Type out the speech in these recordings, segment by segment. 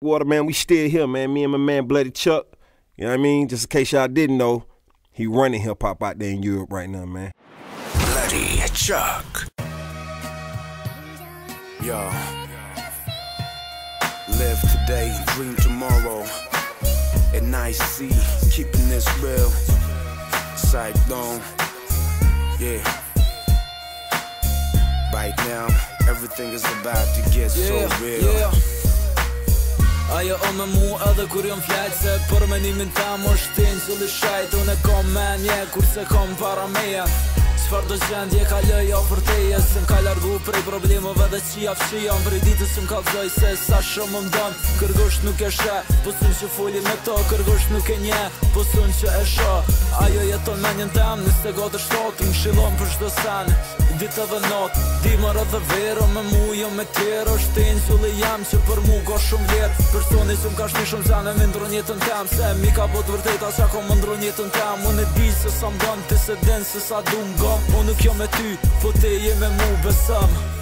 Water, man, we still here, man. Me and my man Bloody Chuck. You know what I mean? Just in case y'all didn't know, he running hip hop out there in Europe right now, man. Bloody Chuck. Yo. Live today, dream tomorrow. At night, see, keeping this real. Cyclone. Yeah. Right now, everything is about to get so real. yeah. Ajo o me mu edhe kur jom fjajt Se për menimin ta më shtin Cili shajt. Unë e kom menje Kurse kom para meja Qfar do gjendje ka lëja për teje Se m'ka largu prej problemove dhe qia fshia Për i ditës më ka vëzoj se sa shumë më mdon. Kërgosht nuk e she Po sun që foli me to. Kërgosht nuk e nje Po sun që e sho Ajo jeton me njën tem Niste godë shtotë Më shilon për shdo sen Ditë dhe not Dimër edhe vero Me mu jo me tjero Shtin qulli jam që për mu ka shumë vlerë Personi që m'ka shni shumë zane Me ndron jetën tem Se mi ka bot vërteta që ako më ndron jetën tem Unë e di se sa m'gon Ti se din se sa du m'gom Unë nuk me ty Po ti je me mu besëm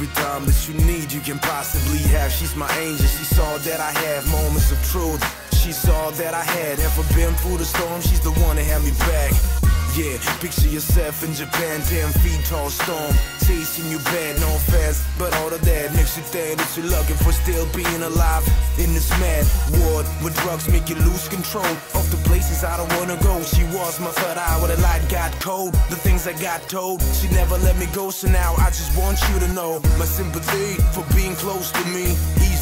Every time that you need, you can possibly have. She's my angel, she saw that I have moments of truth. She saw that I had ever been through the storm. She's the one that had me back. Yeah, picture yourself in Japan, 10 feet tall storm. Chasing you bad, no offense, but all of that makes you think that you're looking for still being alive in this mad world where drugs make you lose control of the places I don't wanna go. She was my third eye where the light got cold. The things I got told, she never let me go. So now I just want you to know my sympathy for being close to me.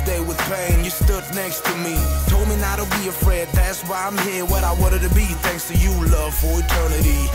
Day with pain, you stood next to me. Told me not to be afraid, that's why I'm here. What I wanted to be, thanks to you, love for eternity.